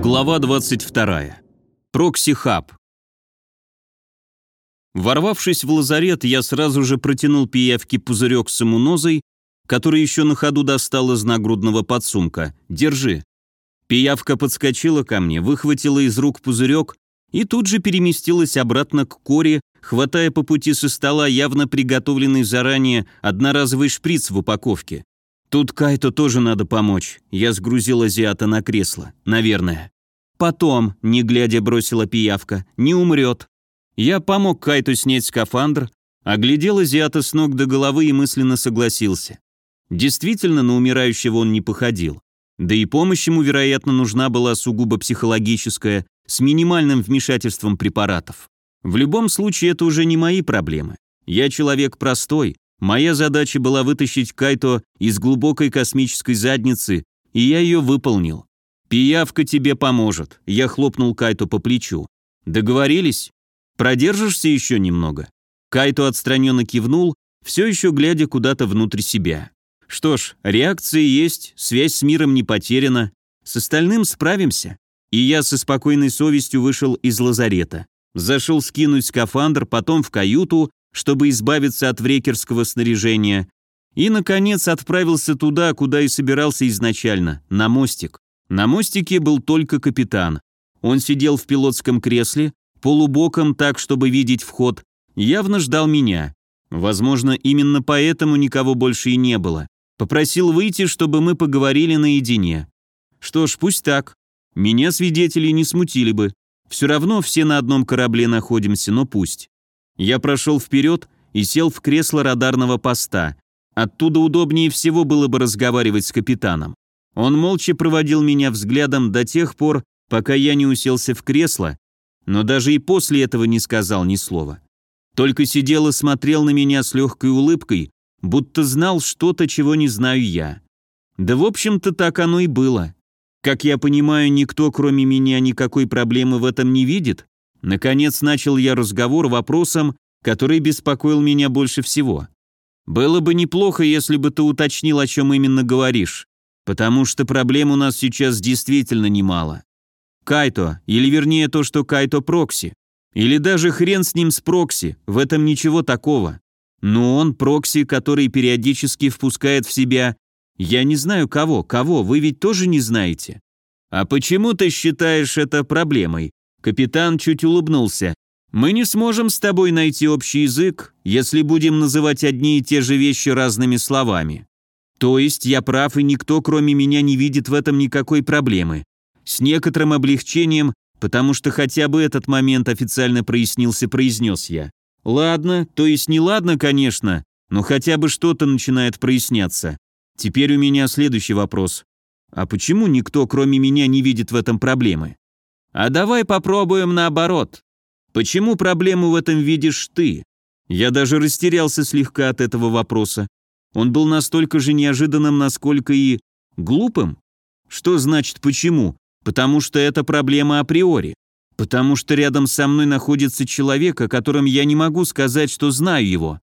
Глава 22. Прокси-хаб. Ворвавшись в лазарет, я сразу же протянул пиявке пузырек с иммунозой, который еще на ходу достал из нагрудного подсумка. «Держи». Пиявка подскочила ко мне, выхватила из рук пузырек и тут же переместилась обратно к Кори, хватая по пути со стола явно приготовленный заранее одноразовый шприц в упаковке. Тут Кайто тоже надо помочь. Я сгрузил азиата на кресло. Наверное. Потом, не глядя, бросила пиявка. Не умрет. Я помог Кайту снять скафандр, оглядел азиата с ног до головы и мысленно согласился. Действительно, на умирающего он не походил. Да и помощь ему, вероятно, нужна была сугубо психологическая, с минимальным вмешательством препаратов. В любом случае, это уже не мои проблемы. Я человек простой, Моя задача была вытащить Кайто из глубокой космической задницы, и я ее выполнил. «Пиявка тебе поможет», — я хлопнул Кайто по плечу. «Договорились? Продержишься еще немного?» Кайто отстраненно кивнул, все еще глядя куда-то внутрь себя. «Что ж, реакция есть, связь с миром не потеряна, с остальным справимся». И я со спокойной совестью вышел из лазарета. Зашел скинуть скафандр, потом в каюту, чтобы избавиться от врекерского снаряжения, и, наконец, отправился туда, куда и собирался изначально, на мостик. На мостике был только капитан. Он сидел в пилотском кресле, полубоком так, чтобы видеть вход, явно ждал меня. Возможно, именно поэтому никого больше и не было. Попросил выйти, чтобы мы поговорили наедине. Что ж, пусть так. Меня свидетели не смутили бы. Все равно все на одном корабле находимся, но пусть. Я прошел вперед и сел в кресло радарного поста. Оттуда удобнее всего было бы разговаривать с капитаном. Он молча проводил меня взглядом до тех пор, пока я не уселся в кресло, но даже и после этого не сказал ни слова. Только сидел и смотрел на меня с легкой улыбкой, будто знал что-то, чего не знаю я. Да в общем-то так оно и было. Как я понимаю, никто кроме меня никакой проблемы в этом не видит, Наконец начал я разговор вопросом, который беспокоил меня больше всего. «Было бы неплохо, если бы ты уточнил, о чем именно говоришь, потому что проблем у нас сейчас действительно немало. Кайто, или вернее то, что Кайто прокси, или даже хрен с ним с прокси, в этом ничего такого. Но он прокси, который периодически впускает в себя... Я не знаю кого, кого, вы ведь тоже не знаете. А почему ты считаешь это проблемой? Капитан чуть улыбнулся. «Мы не сможем с тобой найти общий язык, если будем называть одни и те же вещи разными словами. То есть я прав, и никто, кроме меня, не видит в этом никакой проблемы. С некоторым облегчением, потому что хотя бы этот момент официально прояснился, произнес я. Ладно, то есть не ладно, конечно, но хотя бы что-то начинает проясняться. Теперь у меня следующий вопрос. А почему никто, кроме меня, не видит в этом проблемы? А давай попробуем наоборот. Почему проблему в этом видишь ты? Я даже растерялся слегка от этого вопроса. Он был настолько же неожиданным, насколько и глупым. Что значит почему? Потому что это проблема априори. Потому что рядом со мной находится человек, о котором я не могу сказать, что знаю его.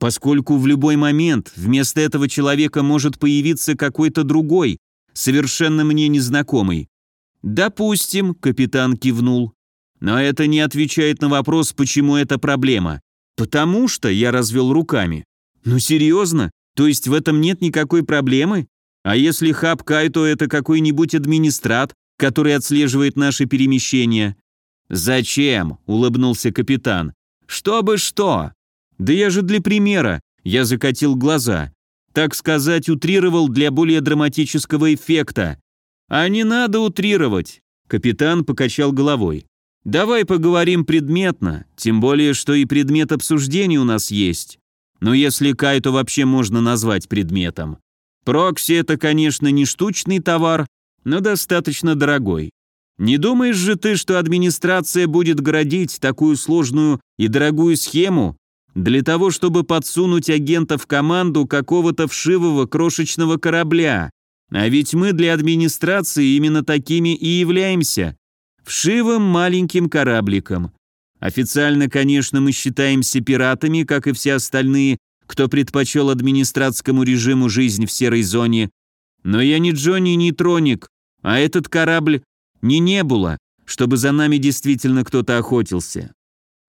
Поскольку в любой момент вместо этого человека может появиться какой-то другой, совершенно мне незнакомый. «Допустим», — капитан кивнул. «Но это не отвечает на вопрос, почему это проблема. Потому что я развел руками. Ну серьезно? То есть в этом нет никакой проблемы? А если хаб Кайто это какой-нибудь администрат, который отслеживает наши перемещения?» «Зачем?» — улыбнулся капитан. «Чтобы что?» «Да я же для примера», — я закатил глаза. «Так сказать, утрировал для более драматического эффекта. «А не надо утрировать», — капитан покачал головой. «Давай поговорим предметно, тем более, что и предмет обсуждения у нас есть. Но если кайту вообще можно назвать предметом. Прокси — это, конечно, не штучный товар, но достаточно дорогой. Не думаешь же ты, что администрация будет градить такую сложную и дорогую схему для того, чтобы подсунуть агента в команду какого-то вшивого крошечного корабля, а ведь мы для администрации именно такими и являемся. Вшивым маленьким корабликом. Официально, конечно, мы считаемся пиратами, как и все остальные, кто предпочел администратскому режиму жизнь в серой зоне. Но я не Джонни Нейтроник, а этот корабль не Небула, чтобы за нами действительно кто-то охотился.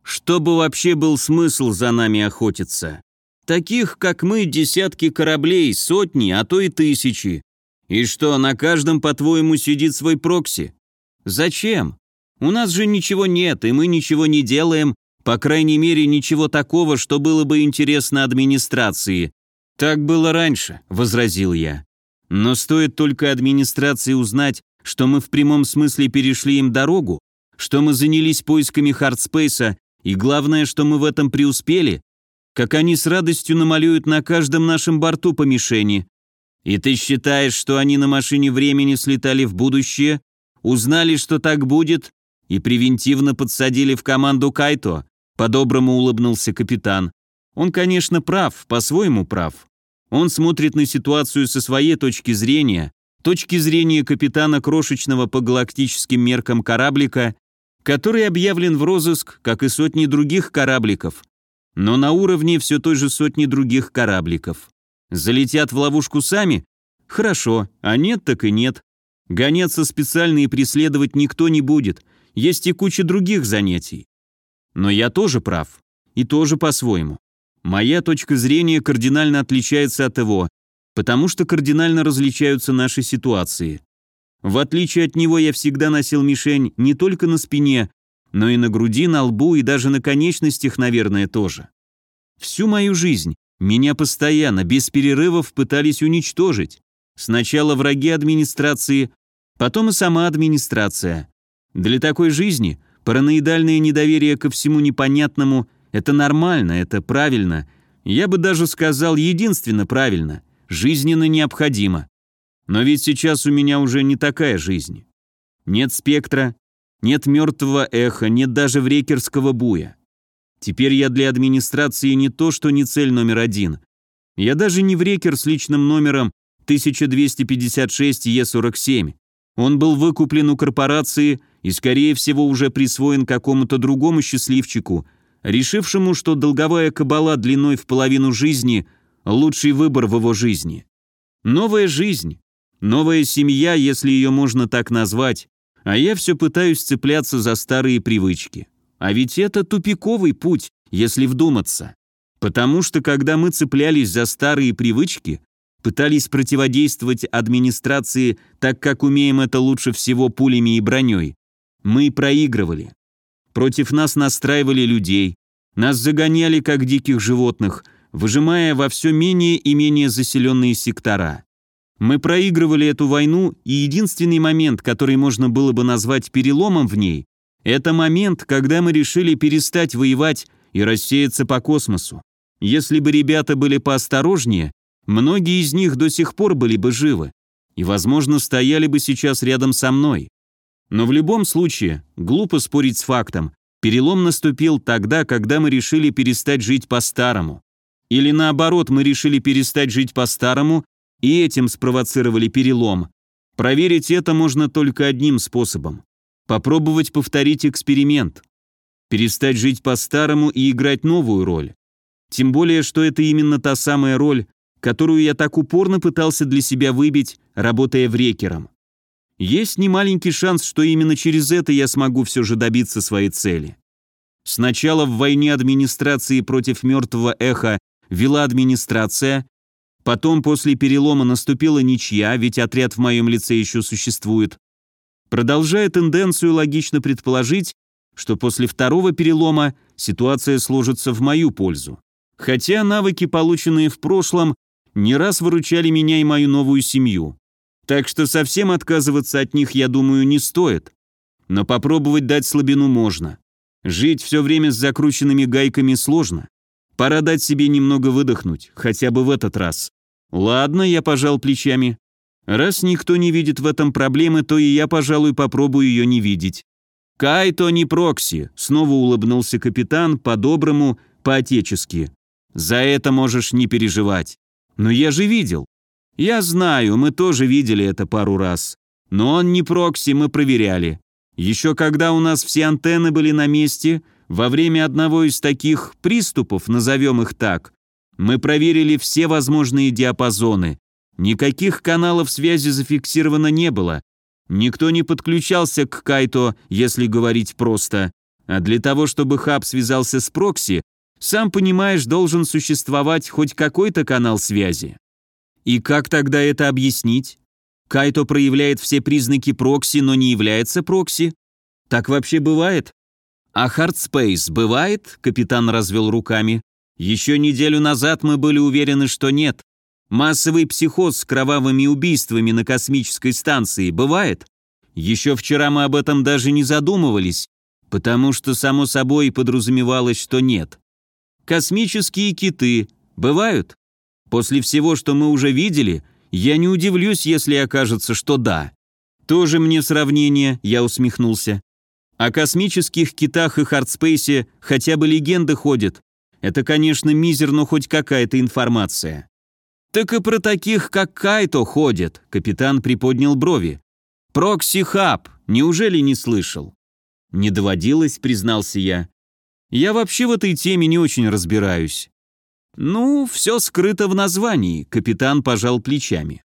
Чтобы вообще был смысл за нами охотиться? Таких, как мы, десятки кораблей, сотни, а то и тысячи. И что, на каждом, по-твоему, сидит свой прокси? Зачем? У нас же ничего нет, и мы ничего не делаем, по крайней мере, ничего такого, что было бы интересно администрации. Так было раньше, возразил я. Но стоит только администрации узнать, что мы в прямом смысле перешли им дорогу, что мы занялись поисками хардспейса, и главное, что мы в этом преуспели, как они с радостью намалюют на каждом нашем борту по мишени. И ты считаешь, что они на машине времени слетали в будущее, узнали, что так будет, и превентивно подсадили в команду Кайто? По-доброму улыбнулся капитан. Он, конечно, прав, по-своему прав. Он смотрит на ситуацию со своей точки зрения, точки зрения капитана крошечного по галактическим меркам кораблика, который объявлен в розыск, как и сотни других корабликов, но на уровне все той же сотни других корабликов. Залетят в ловушку сами? Хорошо, а нет так и нет. Гоняться специально и преследовать никто не будет, есть и куча других занятий. Но я тоже прав, и тоже по-своему. Моя точка зрения кардинально отличается от его, потому что кардинально различаются наши ситуации. В отличие от него я всегда носил мишень не только на спине, но и на груди, на лбу и даже на конечностях, наверное, тоже. Всю мою жизнь меня постоянно, без перерывов, пытались уничтожить. Сначала враги администрации, потом и сама администрация. Для такой жизни параноидальное недоверие ко всему непонятному – это нормально, это правильно. Я бы даже сказал единственно правильно, жизненно необходимо. Но ведь сейчас у меня уже не такая жизнь. Нет спектра, нет мертвого эха, нет даже врекерского буя. Теперь я для администрации не то, что не цель номер один. Я даже не врекер с личным номером 1256 Е47. Он был выкуплен у корпорации и, скорее всего, уже присвоен какому-то другому счастливчику, решившему, что долговая кабала длиной в половину жизни – лучший выбор в его жизни. Новая жизнь, Новая семья, если ее можно так назвать, а я все пытаюсь цепляться за старые привычки. А ведь это тупиковый путь, если вдуматься. Потому что когда мы цеплялись за старые привычки, пытались противодействовать администрации так, как умеем это лучше всего пулями и броней, мы проигрывали. Против нас настраивали людей, нас загоняли как диких животных, выжимая во все менее и менее заселенные сектора. Мы проигрывали эту войну, и единственный момент, который можно было бы назвать переломом в ней, это момент, когда мы решили перестать воевать и рассеяться по космосу. Если бы ребята были поосторожнее, многие из них до сих пор были бы живы и, возможно, стояли бы сейчас рядом со мной. Но в любом случае, глупо спорить с фактом, перелом наступил тогда, когда мы решили перестать жить по-старому. Или наоборот, мы решили перестать жить по-старому и этим спровоцировали перелом. Проверить это можно только одним способом. Попробовать повторить эксперимент. Перестать жить по-старому и играть новую роль. Тем более, что это именно та самая роль, которую я так упорно пытался для себя выбить, работая в рекером. Есть немаленький шанс, что именно через это я смогу все же добиться своей цели. Сначала в войне администрации против мертвого эха вела администрация, Потом после перелома наступила ничья, ведь отряд в моем лице еще существует. Продолжая тенденцию логично предположить, что после второго перелома ситуация сложится в мою пользу. Хотя навыки, полученные в прошлом, не раз выручали меня и мою новую семью. Так что совсем отказываться от них, я думаю, не стоит. Но попробовать дать слабину можно. Жить все время с закрученными гайками сложно. Пора дать себе немного выдохнуть, хотя бы в этот раз. Ладно, я пожал плечами. Раз никто не видит в этом проблемы, то и я, пожалуй, попробую ее не видеть. Кайто не прокси, снова улыбнулся капитан, по-доброму, по-отечески. За это можешь не переживать. Но я же видел. Я знаю, мы тоже видели это пару раз. Но он не прокси, мы проверяли. Еще когда у нас все антенны были на месте, Во время одного из таких приступов, назовем их так, мы проверили все возможные диапазоны. Никаких каналов связи зафиксировано не было. Никто не подключался к Кайто, если говорить просто. А для того, чтобы хаб связался с прокси, сам понимаешь, должен существовать хоть какой-то канал связи. И как тогда это объяснить? Кайто проявляет все признаки прокси, но не является прокси? Так вообще бывает? А Hardspace бывает? Капитан развел руками. Еще неделю назад мы были уверены, что нет. Массовый психоз с кровавыми убийствами на космической станции бывает? Еще вчера мы об этом даже не задумывались, потому что само собой подразумевалось, что нет. Космические киты бывают? После всего, что мы уже видели, я не удивлюсь, если окажется, что да. Тоже мне сравнение, я усмехнулся. О космических китах и хардспейсе хотя бы легенды ходят. Это, конечно, мизер, но хоть какая-то информация. Так и про таких, как Кайто, ходят, капитан приподнял брови. Прокси-хаб, неужели не слышал? Не доводилось, признался я. Я вообще в этой теме не очень разбираюсь. Ну, все скрыто в названии, капитан пожал плечами.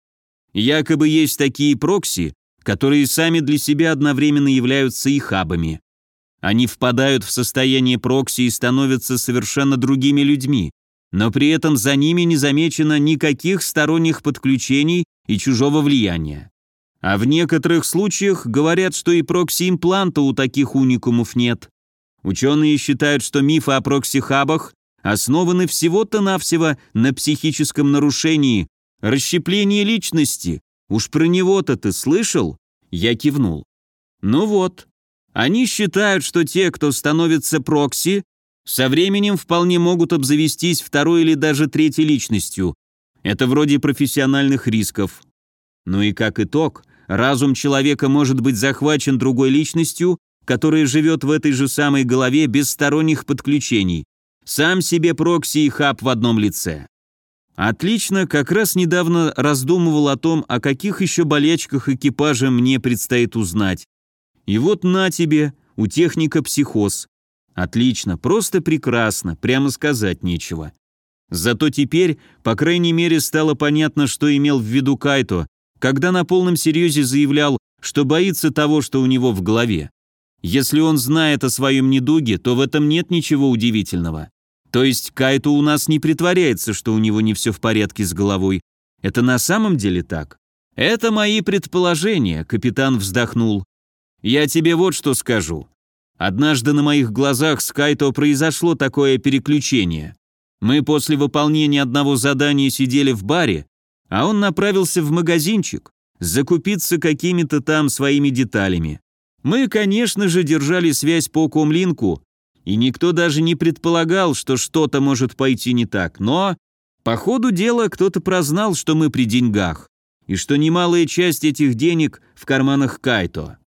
Якобы есть такие прокси, которые сами для себя одновременно являются и хабами. Они впадают в состояние прокси и становятся совершенно другими людьми, но при этом за ними не замечено никаких сторонних подключений и чужого влияния. А в некоторых случаях говорят, что и прокси-импланта у таких уникумов нет. Ученые считают, что мифы о прокси-хабах основаны всего-то навсего на психическом нарушении, расщеплении личности. Уж про него-то ты слышал? Я кивнул. Ну вот. Они считают, что те, кто становится прокси, со временем вполне могут обзавестись второй или даже третьей личностью. Это вроде профессиональных рисков. Ну и как итог, разум человека может быть захвачен другой личностью, которая живет в этой же самой голове без сторонних подключений. Сам себе прокси и хаб в одном лице. Отлично, как раз недавно раздумывал о том, о каких еще болячках экипажа мне предстоит узнать. И вот на тебе, у техника психоз. Отлично, просто прекрасно, прямо сказать нечего. Зато теперь, по крайней мере, стало понятно, что имел в виду Кайто, когда на полном серьезе заявлял, что боится того, что у него в голове. Если он знает о своем недуге, то в этом нет ничего удивительного. То есть Кайто у нас не притворяется, что у него не все в порядке с головой. Это на самом деле так? Это мои предположения, капитан вздохнул. Я тебе вот что скажу. Однажды на моих глазах с Кайто произошло такое переключение. Мы после выполнения одного задания сидели в баре, а он направился в магазинчик закупиться какими-то там своими деталями. Мы, конечно же, держали связь по комлинку, и никто даже не предполагал, что что-то может пойти не так, но по ходу дела кто-то прознал, что мы при деньгах, и что немалая часть этих денег в карманах Кайто.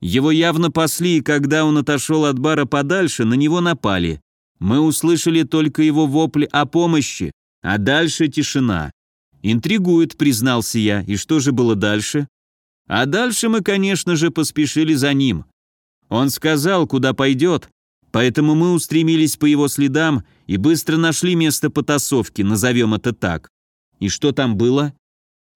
Его явно пасли, и когда он отошел от бара подальше, на него напали. Мы услышали только его вопли о помощи, а дальше тишина. «Интригует», — признался я, и что же было дальше? А дальше мы, конечно же, поспешили за ним. Он сказал, куда пойдет, поэтому мы устремились по его следам и быстро нашли место потасовки, назовем это так. И что там было?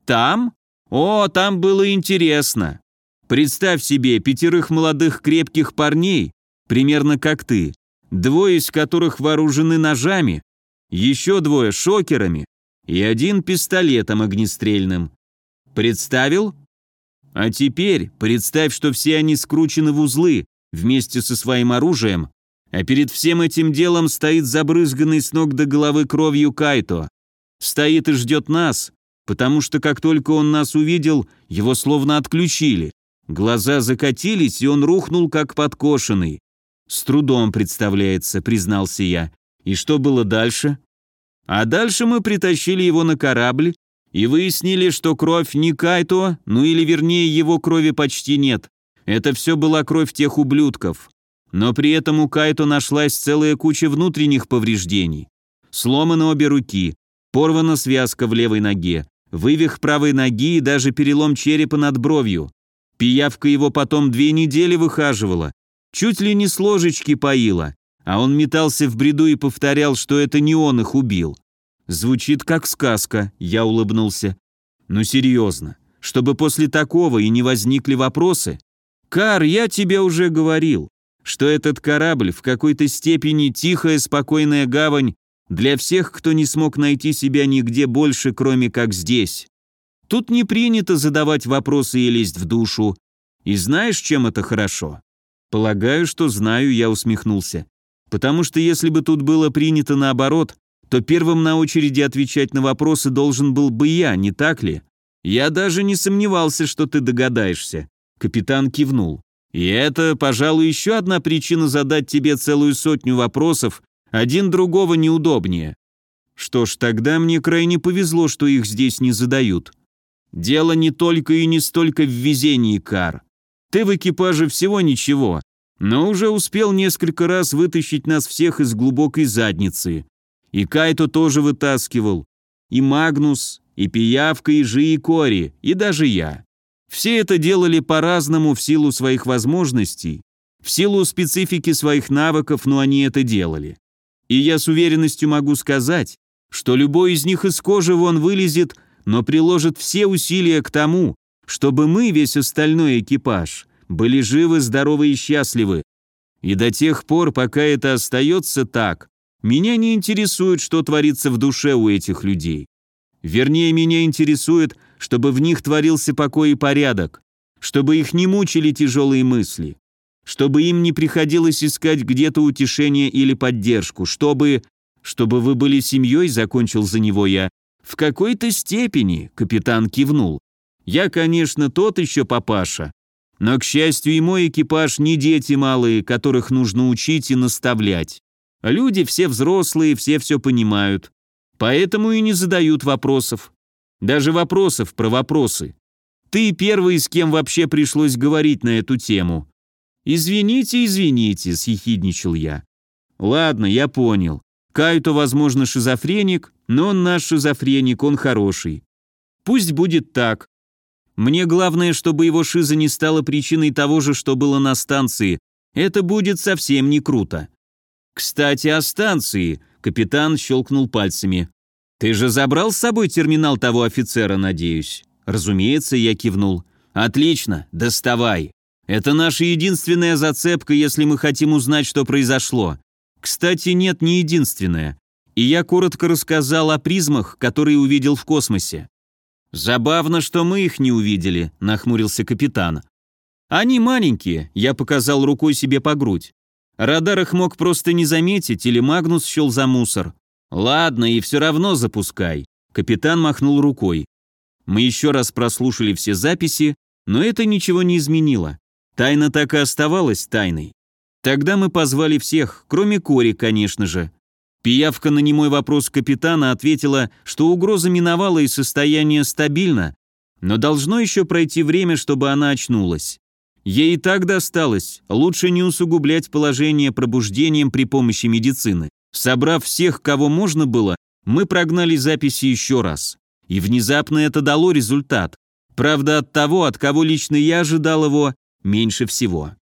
Там? О, там было интересно. Представь себе пятерых молодых крепких парней, примерно как ты, двое из которых вооружены ножами, еще двое шокерами и один пистолетом огнестрельным. Представил? А теперь представь, что все они скручены в узлы вместе со своим оружием, а перед всем этим делом стоит забрызганный с ног до головы кровью Кайто. Стоит и ждет нас, потому что как только он нас увидел, его словно отключили. Глаза закатились, и он рухнул как подкошенный. С трудом представляется, признался я. И что было дальше? А дальше мы притащили его на корабль и выяснили, что кровь не Кайто, ну или вернее его крови почти нет. Это все была кровь тех ублюдков. Но при этом у Кайто нашлась целая куча внутренних повреждений. Сломаны обе руки, порвана связка в левой ноге, вывих правой ноги и даже перелом черепа над бровью. Пиявка его потом две недели выхаживала, чуть ли не с ложечки поила, а он метался в бреду и повторял, что это не он их убил. Звучит как сказка, я улыбнулся. Ну серьезно, чтобы после такого и не возникли вопросы? Кар, я тебе уже говорил, что этот корабль в какой-то степени тихая, спокойная гавань для всех, кто не смог найти себя нигде больше, кроме как здесь. Тут не принято задавать вопросы и лезть в душу. И знаешь, чем это хорошо? Полагаю, что знаю, я усмехнулся. Потому что если бы тут было принято наоборот, то первым на очереди отвечать на вопросы должен был бы я, не так ли? Я даже не сомневался, что ты догадаешься. Капитан кивнул. И это, пожалуй, еще одна причина задать тебе целую сотню вопросов, один другого неудобнее. Что ж, тогда мне крайне повезло, что их здесь не задают. Дело не только и не столько в везении, Кар. Ты в экипаже всего ничего, но уже успел несколько раз вытащить нас всех из глубокой задницы. И Кайто тоже вытаскивал. И Магнус, и Пиявка, и Жи, и Кори, и даже я. Все это делали по-разному в силу своих возможностей, в силу специфики своих навыков, но они это делали. И я с уверенностью могу сказать, что любой из них из кожи вон вылезет, но приложит все усилия к тому, чтобы мы, весь остальной экипаж, были живы, здоровы и счастливы. И до тех пор, пока это остается так, меня не интересует, что творится в душе у этих людей. Вернее, меня интересует, чтобы в них творился покой и порядок, чтобы их не мучили тяжелые мысли, чтобы им не приходилось искать где-то утешение или поддержку, чтобы... Чтобы вы были семьей, закончил за него я. В какой-то степени, капитан кивнул. Я, конечно, тот еще папаша, но, к счастью, и мой экипаж не дети малые, которых нужно учить и наставлять. Люди все взрослые, все все понимают. Поэтому и не задают вопросов. Даже вопросов про вопросы. Ты первый, с кем вообще пришлось говорить на эту тему. «Извините, извините», — съехидничал я. «Ладно, я понял. Кайто, возможно, шизофреник, но он наш шизофреник, он хороший. Пусть будет так. Мне главное, чтобы его шиза не стала причиной того же, что было на станции. Это будет совсем не круто. Кстати, о станции. Капитан щелкнул пальцами. «Ты же забрал с собой терминал того офицера, надеюсь?» «Разумеется», я кивнул. «Отлично, доставай. Это наша единственная зацепка, если мы хотим узнать, что произошло. Кстати, нет, не единственная. И я коротко рассказал о призмах, которые увидел в космосе. «Забавно, что мы их не увидели», — нахмурился капитан. «Они маленькие», — я показал рукой себе по грудь. Радар их мог просто не заметить, или Магнус счел за мусор. «Ладно, и все равно запускай». Капитан махнул рукой. Мы еще раз прослушали все записи, но это ничего не изменило. Тайна так и оставалась тайной. Тогда мы позвали всех, кроме Кори, конечно же. Пиявка на немой вопрос капитана ответила, что угроза миновала и состояние стабильно, но должно еще пройти время, чтобы она очнулась. Ей и так досталось, лучше не усугублять положение пробуждением при помощи медицины. Собрав всех, кого можно было, мы прогнали записи еще раз. И внезапно это дало результат. Правда, от того, от кого лично я ожидал его, меньше всего.